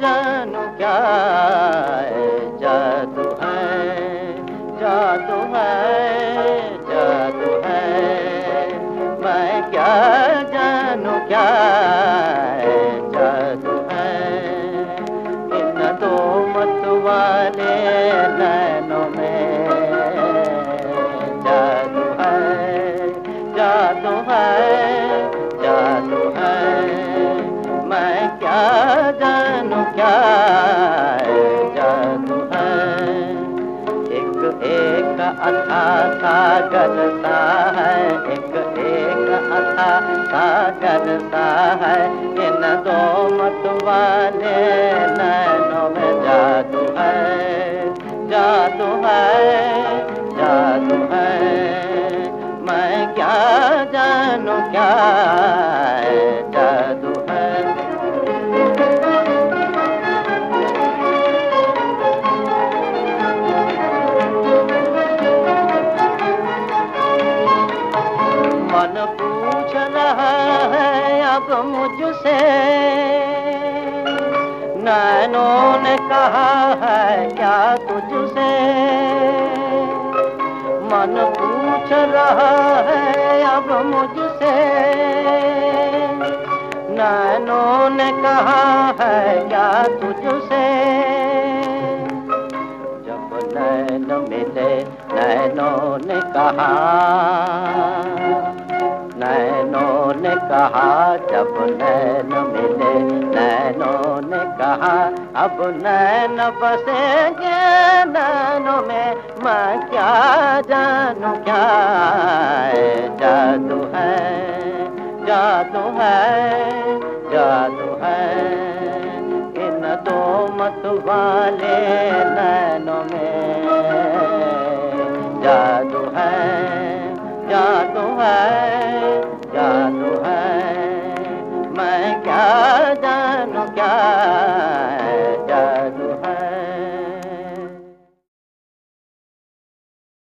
जानू क्या जादू है जादू है जादू है। मैं क्या जानू क्या जादू है। इन दो मत वाले नैनों अथा सा है, एक एक अथा सा है। इन दो मत वाले नैनों में जादू है जादू है जादू है। मैं क्या जानू क्या मन पूछ रहा है अब मुझसे। नैनों ने कहा है, क्या तुझसे? मन पूछ रहा है अब मुझसे। नैनों ने कहा है, क्या तुझसे? जब नैन मिले, नैनों ने कहा कहा, जब नैन मिले, नैनों ने कहा, अब नैन बसेंगे नैनों में। मैं क्या जानू, क्या जादू है जादू है जादू है। इन दो मत वाले नैनों में। जादू है जादू है।